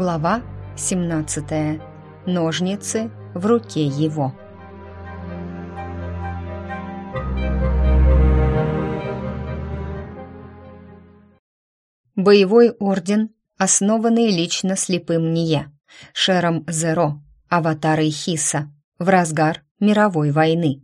Глава 17. Ножницы в руке его. Боевой орден, основанный лично слепым Ния, Шером Зеро, аватарой Хиса, в разгар мировой войны.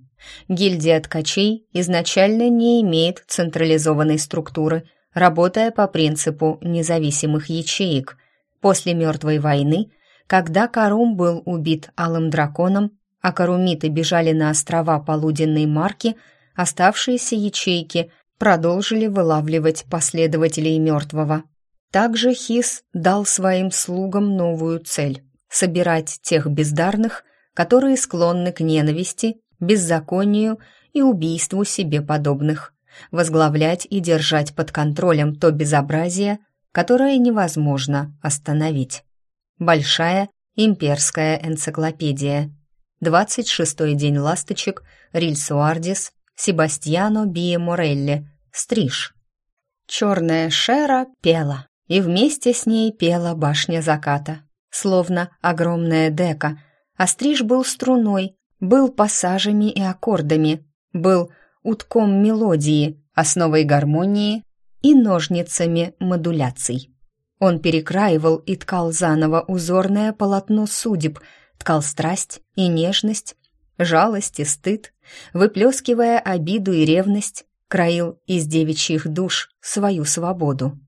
Гильдия ткачей изначально не имеет централизованной структуры, работая по принципу независимых ячеек – После Мертвой войны, когда Карум был убит Алым Драконом, а карумиты бежали на острова Полуденной Марки, оставшиеся ячейки продолжили вылавливать последователей Мертвого. Также Хис дал своим слугам новую цель – собирать тех бездарных, которые склонны к ненависти, беззаконию и убийству себе подобных, возглавлять и держать под контролем то безобразие, которое невозможно остановить. Большая имперская энциклопедия. 26-й день ласточек, Рильсуардис, Себастьяно Бие Морелли, Стриж. Черная Шера пела, и вместе с ней пела башня заката, словно огромная дека, а Стриж был струной, был пассажами и аккордами, был утком мелодии, основой гармонии и ножницами модуляций. Он перекраивал и ткал заново узорное полотно судеб, ткал страсть и нежность, жалость и стыд, выплескивая обиду и ревность, краил из девичьих душ свою свободу.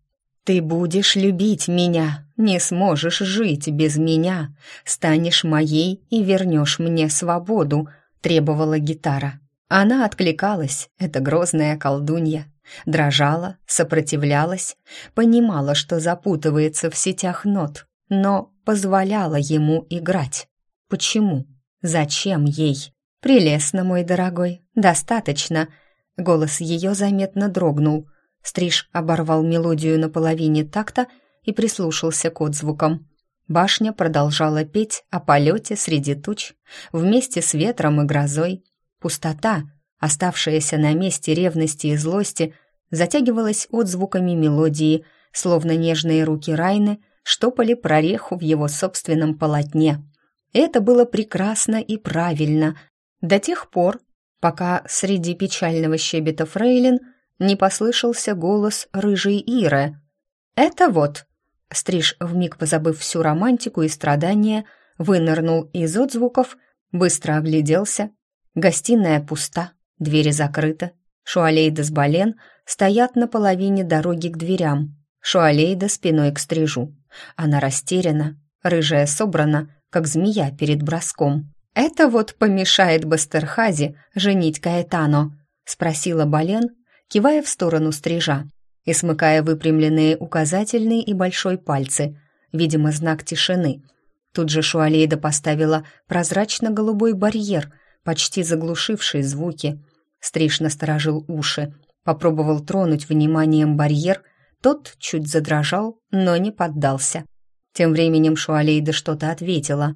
«Ты будешь любить меня, не сможешь жить без меня, станешь моей и вернешь мне свободу», — требовала гитара. Она откликалась, эта грозная колдунья, дрожала, сопротивлялась, понимала, что запутывается в сетях нот, но позволяла ему играть. Почему? Зачем ей? «Прелестно, мой дорогой, достаточно!» Голос ее заметно дрогнул. Стриж оборвал мелодию на половине такта и прислушался к отзвукам. Башня продолжала петь о полете среди туч, вместе с ветром и грозой. Пустота, оставшаяся на месте ревности и злости, затягивалась отзвуками мелодии, словно нежные руки Райны штопали прореху в его собственном полотне. Это было прекрасно и правильно до тех пор, пока среди печального щебета фрейлин не послышался голос рыжей Иры. «Это вот!» Стриж, вмиг позабыв всю романтику и страдания, вынырнул из отзвуков, быстро огляделся. Гостиная пуста, Двери закрыты. Шуалейда с Бален стоят на половине дороги к дверям. Шуалейда спиной к стрижу. Она растеряна, рыжая собрана, как змея перед броском. «Это вот помешает Бастерхазе женить Каэтано?» — спросила Бален, кивая в сторону стрижа и смыкая выпрямленные указательный и большой пальцы, видимо, знак тишины. Тут же Шуалейда поставила прозрачно-голубой барьер — почти заглушивший звуки. Стриж насторожил уши, попробовал тронуть вниманием барьер, тот чуть задрожал, но не поддался. Тем временем Шуалейда что-то ответила.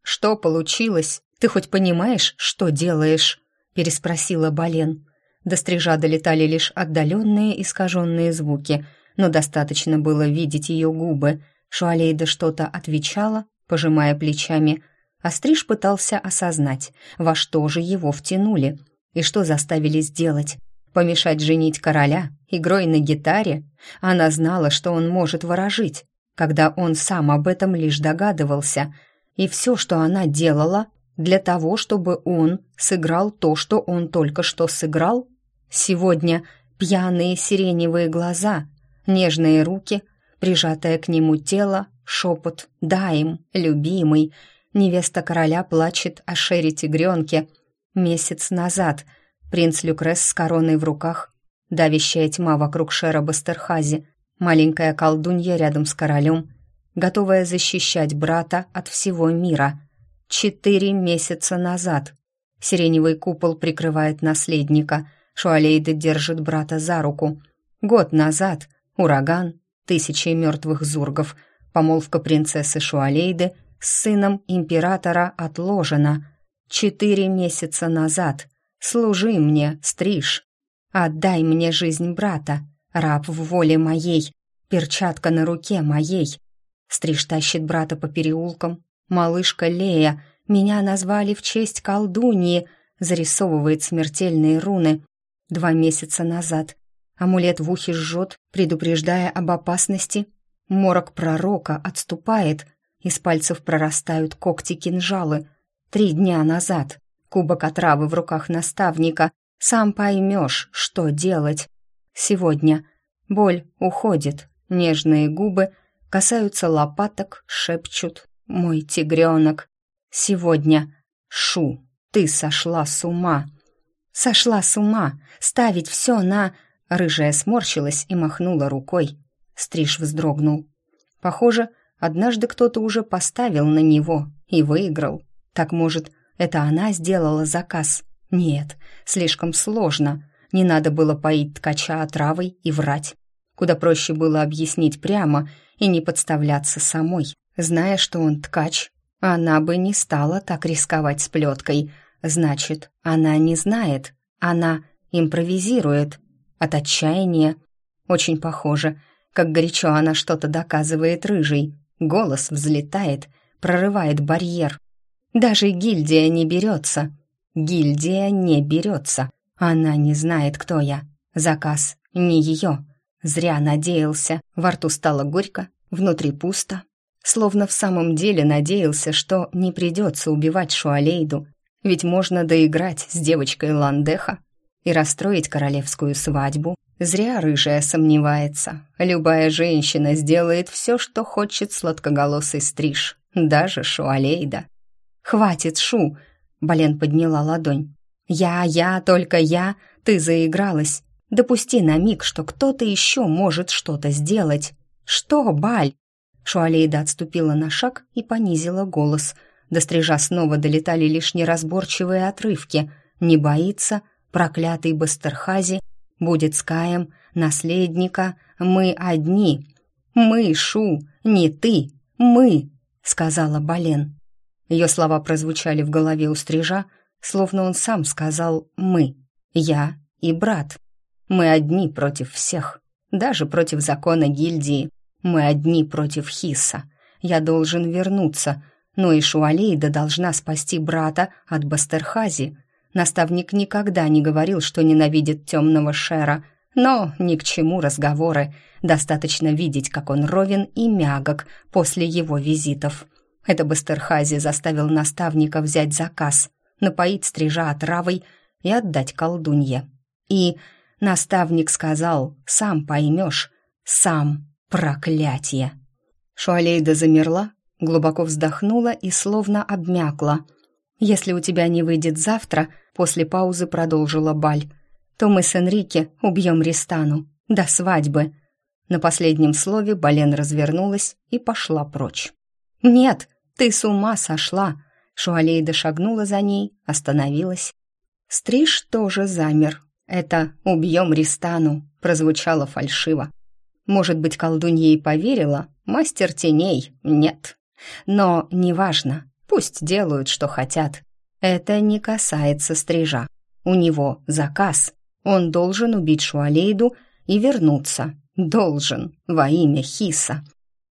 «Что получилось? Ты хоть понимаешь, что делаешь?» переспросила Бален. До стрижа долетали лишь отдаленные искаженные звуки, но достаточно было видеть ее губы. Шуалейда что-то отвечала, пожимая плечами, а Стриж пытался осознать, во что же его втянули и что заставили сделать. Помешать женить короля игрой на гитаре? Она знала, что он может ворожить, когда он сам об этом лишь догадывался. И все, что она делала, для того, чтобы он сыграл то, что он только что сыграл? Сегодня пьяные сиреневые глаза, нежные руки, прижатое к нему тело, шепот «Да им, любимый», Невеста короля плачет о Шере-тигренке. Месяц назад принц Люкрес с короной в руках, давящая тьма вокруг Шера Бастерхази, маленькая колдунья рядом с королем, готовая защищать брата от всего мира. Четыре месяца назад. Сиреневый купол прикрывает наследника, Шуалейда держит брата за руку. Год назад ураган, тысячи мертвых зургов, помолвка принцессы Шуалейды — с сыном императора отложено. Четыре месяца назад. Служи мне, стриж. Отдай мне жизнь брата, раб в воле моей, перчатка на руке моей. Стриж тащит брата по переулкам. Малышка Лея, меня назвали в честь колдуньи, зарисовывает смертельные руны. Два месяца назад. Амулет в ухе жжет, предупреждая об опасности. Морок пророка отступает, из пальцев прорастают когти-кинжалы. Три дня назад. Кубок отравы в руках наставника. Сам поймешь, что делать. Сегодня боль уходит, нежные губы касаются лопаток, шепчут «Мой тигренок». Сегодня Шу, ты сошла с ума. Сошла с ума, ставить все на... Рыжая сморщилась и махнула рукой. Стриж вздрогнул. Похоже, однажды кто-то уже поставил на него и выиграл. Так, может, это она сделала заказ? Нет, слишком сложно. Не надо было поить ткача отравой и врать. Куда проще было объяснить прямо и не подставляться самой. Зная, что он ткач, она бы не стала так рисковать с плеткой. Значит, она не знает, она импровизирует. От отчаяния. Очень похоже, как горячо она что-то доказывает рыжий. Голос взлетает, прорывает барьер. Даже гильдия не берется. Гильдия не берется. Она не знает, кто я. Заказ не ее. Зря надеялся. Во рту стало горько, внутри пусто. Словно в самом деле надеялся, что не придется убивать Шуалейду, ведь можно доиграть с девочкой Ландеха и расстроить королевскую свадьбу. Зря рыжая сомневается. Любая женщина сделает все, что хочет сладкоголосый стриж, даже Шуалейда. «Хватит, Шу!» — Бален подняла ладонь. «Я, я, только я, ты заигралась. Допусти на миг, что кто-то еще может что-то сделать. Что, Баль?» Шуалейда отступила на шаг и понизила голос. До стрижа снова долетали лишь неразборчивые отрывки. «Не боится», «Проклятый Бастерхази», «Будет с Каем», «Наследника», «Мы одни». «Мы, Шу, не ты, мы», — сказала Бален. Ее слова прозвучали в голове у стрижа, словно он сам сказал «мы», «я» и «брат». Мы одни против всех, даже против закона гильдии. Мы одни против Хиса. Я должен вернуться, но и Шуалейда должна спасти брата от Бастерхази. Наставник никогда не говорил, что ненавидит темного Шера, но ни к чему разговоры. Достаточно видеть, как он ровен и мягок после его визитов. Это Бастерхази заставил наставника взять заказ, напоить стрижа отравой и отдать колдунье. И Наставник сказал, сам поймешь, сам проклятие. Шуалейда замерла, глубоко вздохнула и словно обмякла. «Если у тебя не выйдет завтра», после паузы продолжила Баль, «то мы с Энрике убьем Ристану. До свадьбы». На последнем слове Бален развернулась и пошла прочь. «Нет, ты с ума сошла!» Шуалейда шагнула за ней, остановилась. Стриж тоже замер, это «убьем Ристану» прозвучало фальшиво. Может быть, колдунья и поверила, мастер теней — нет. Но неважно, пусть делают, что хотят. Это не касается стрижа. У него заказ. Он должен убить Шуалейду и вернуться. Должен, во имя Хиса.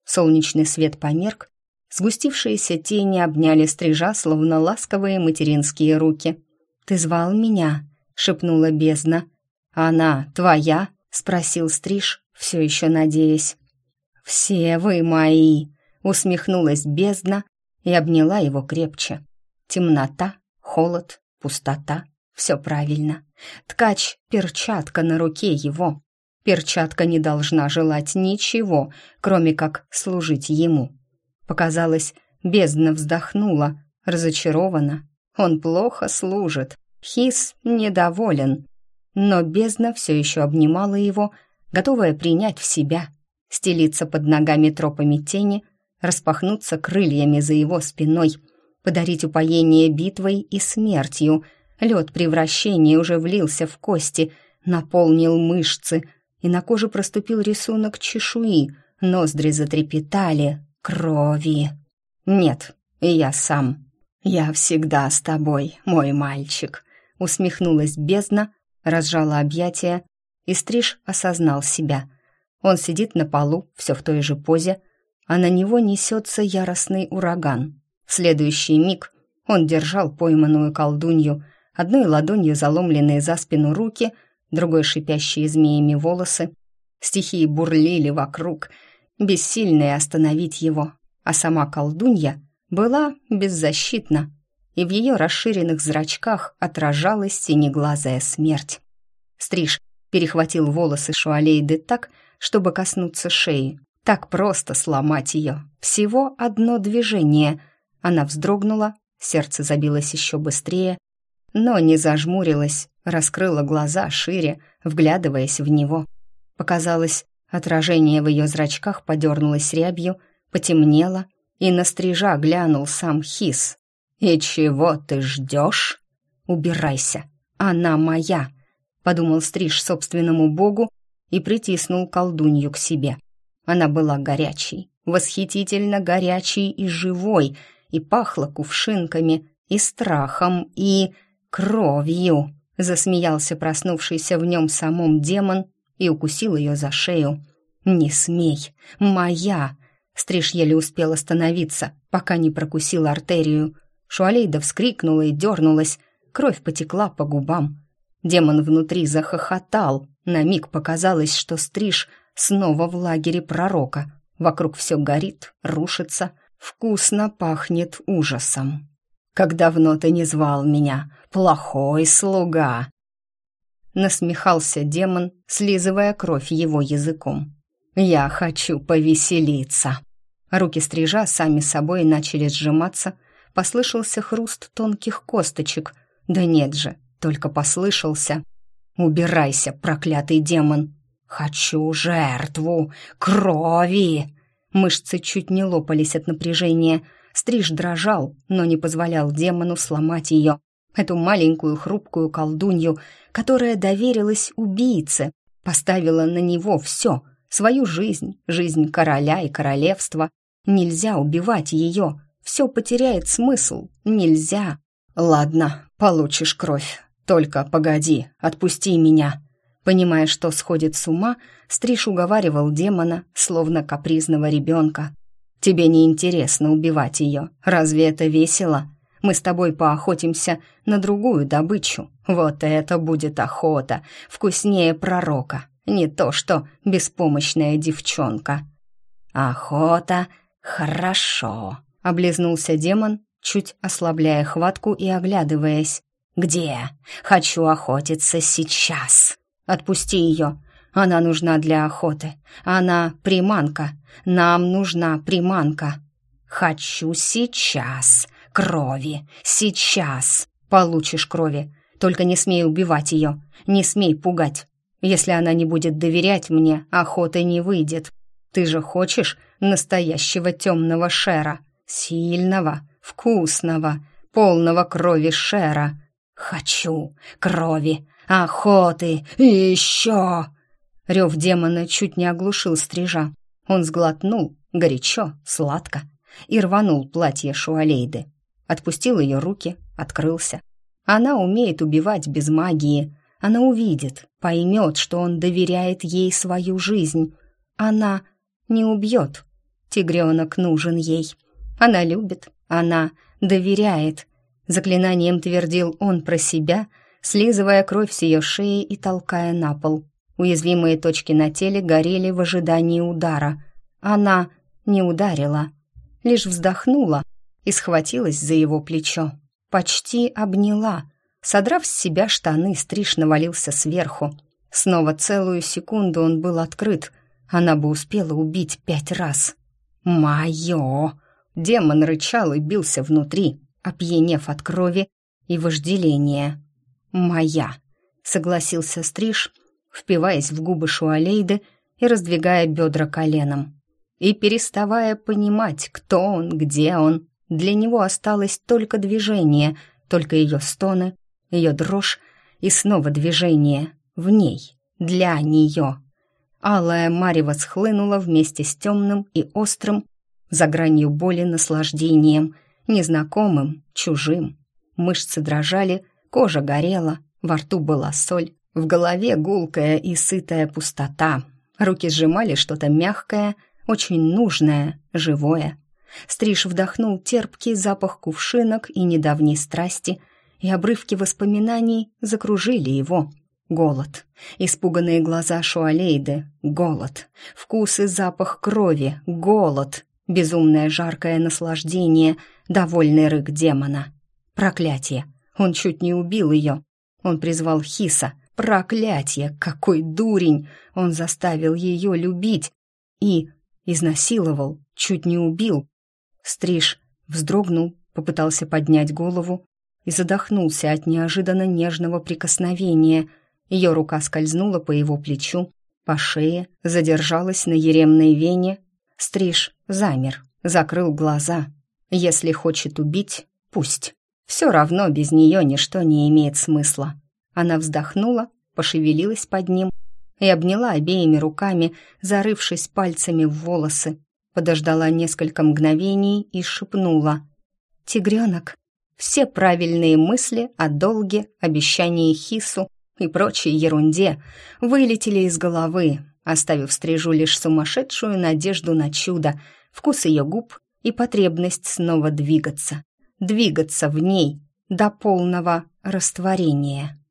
Солнечный свет померк, сгустившиеся тени обняли стрижа, словно ласковые материнские руки. «Ты звал меня?» — шепнула бездна. «Она твоя?» — спросил Стриж, все еще надеясь. «Все вы мои!» — усмехнулась бездна и обняла его крепче. Темнота, холод, пустота — все правильно. Ткач — перчатка на руке его. Перчатка не должна желать ничего, кроме как служить ему. Показалось, бездна вздохнула, разочарована. Он плохо служит, Хис недоволен, но бездна все еще обнимала его, готовая принять в себя, стелиться под ногами тропами тени, распахнуться крыльями за его спиной, подарить упоение битвой и смертью. Лед превращения уже влился в кости, наполнил мышцы, и на коже проступил рисунок чешуи, ноздри затрепетали, крови. «Нет, я сам. Я всегда с тобой, мой мальчик», усмехнулась бездна, разжала объятия, и Стриж осознал себя. Он сидит на полу, все в той же позе, а на него несется яростный ураган. В следующий миг он держал пойманную колдунью, одной ладонью заломленные за спину руки, другой шипящие змеями волосы. Стихии бурлили вокруг, бессильные остановить его, а сама колдунья была беззащитна, и в ее расширенных зрачках отражалась синеглазая смерть. Стриж перехватил волосы Шуалейды так, чтобы коснуться шеи. Так просто сломать ее. Всего одно движение. Она вздрогнула, сердце забилось еще быстрее, но не зажмурилась, раскрыла глаза шире, вглядываясь в него. Показалось, отражение в ее зрачках подернулось рябью, потемнело, и на стрижа глянул сам Хис. «И чего ты ждешь?» «Убирайся, она моя», — подумал Стриж собственному богу и притиснул колдунью к себе. Она была горячей, восхитительно горячей и живой, и пахла кувшинками, и страхом, и кровью. Засмеялся проснувшийся в нем самом демон и укусил ее за шею. «Не смей! Моя!» Стриж еле успел остановиться, пока не прокусил артерию. Шуалейда вскрикнула и дернулась, кровь потекла по губам. Демон внутри захохотал. На миг показалось, что Стриж снова в лагере пророка. Вокруг все горит, рушится, вкусно пахнет ужасом. «Как давно ты не звал меня, плохой слуга!» Насмехался демон, слизывая кровь его языком. «Я хочу повеселиться!» Руки стрижа сами собой начали сжиматься, послышался хруст тонких косточек. Да нет же, только послышался. «Убирайся, проклятый демон!» «Хочу жертву! Крови!» Мышцы чуть не лопались от напряжения. Стриж дрожал, но не позволял демону сломать ее. Эту маленькую хрупкую колдунью, которая доверилась убийце, поставила на него все — свою жизнь, жизнь короля и королевства. Нельзя убивать ее, все потеряет смысл, нельзя. Ладно, получишь кровь, только погоди, отпусти меня. Понимая, что сходит с ума, Стриж уговаривал демона, словно капризного ребенка. «Тебе не интересно убивать ее. Разве это весело? Мы с тобой поохотимся на другую добычу. Вот это будет охота, вкуснее пророка. Не то что беспомощная девчонка». «Охота? Хорошо», — облизнулся демон, чуть ослабляя хватку и оглядываясь. «Где? Хочу охотиться сейчас!» «Отпусти ее. Она нужна для охоты. Она приманка. Нам нужна приманка». «Хочу сейчас. Крови. Сейчас. Получишь крови. Только не смей убивать ее. Не смей пугать. Если она не будет доверять мне, охота не выйдет. Ты же хочешь настоящего темного шера. Сильного, вкусного, полного крови шера. Хочу крови, охоты и еще!» Рев демона чуть не оглушил стрижа. Он сглотнул, горячо, сладко, и рванул платье Шуалейды. Отпустил ее руки, открылся. Она умеет убивать без магии. Она увидит, поймет, что он доверяет ей свою жизнь. Она не убьет. Тигренок нужен ей. Она любит, она доверяет. Заклинанием твердил он про себя — слизывая кровь с ее шеи и толкая на пол. Уязвимые точки на теле горели в ожидании удара. Она не ударила, лишь вздохнула и схватилась за его плечо. Почти обняла. Содрав с себя штаны, стриж навалился сверху. Снова целую секунду он был открыт. Она бы успела убить пять раз. «Моё!» Демон рычал и бился внутри, опьянев от крови и вожделения моя», — согласился Стриж, впиваясь в губы Шуалейды и раздвигая бедра коленом. И переставая понимать, кто он, где он, для него осталось только движение, только ее стоны, ее дрожь и снова движение в ней, для нее. Алая марево схлынула вместе с темным и острым, за гранью боли наслаждением, незнакомым, чужим. Мышцы дрожали, Кожа горела, во рту была соль, в голове гулкая и сытая пустота. Руки сжимали что-то мягкое, очень нужное, живое. Стриж вдохнул терпкий запах кувшинок и недавней страсти, и обрывки воспоминаний закружили его. Голод. Испуганные глаза Шуалейды. Голод. Вкус и запах крови. Голод. Безумное жаркое наслаждение. Довольный рык демона. Проклятие. Он чуть не убил ее. Он призвал Хиса. Проклятие! Какой дурень! Он заставил ее любить. И изнасиловал. Чуть не убил. Стриж вздрогнул, попытался поднять голову и задохнулся от неожиданно нежного прикосновения. Ее рука скользнула по его плечу, по шее, задержалась на еремной вене. Стриж замер, закрыл глаза. Если хочет убить, пусть. Все равно без нее ничто не имеет смысла. Она вздохнула, пошевелилась под ним и обняла обеими руками, зарывшись пальцами в волосы, подождала несколько мгновений и шепнула. «Тигренок». Все правильные мысли о долге, обещании Хису и прочей ерунде вылетели из головы, оставив стрижу лишь сумасшедшую надежду на чудо, вкус ее губ и потребность снова двигаться. Двигаться в ней до полного растворения.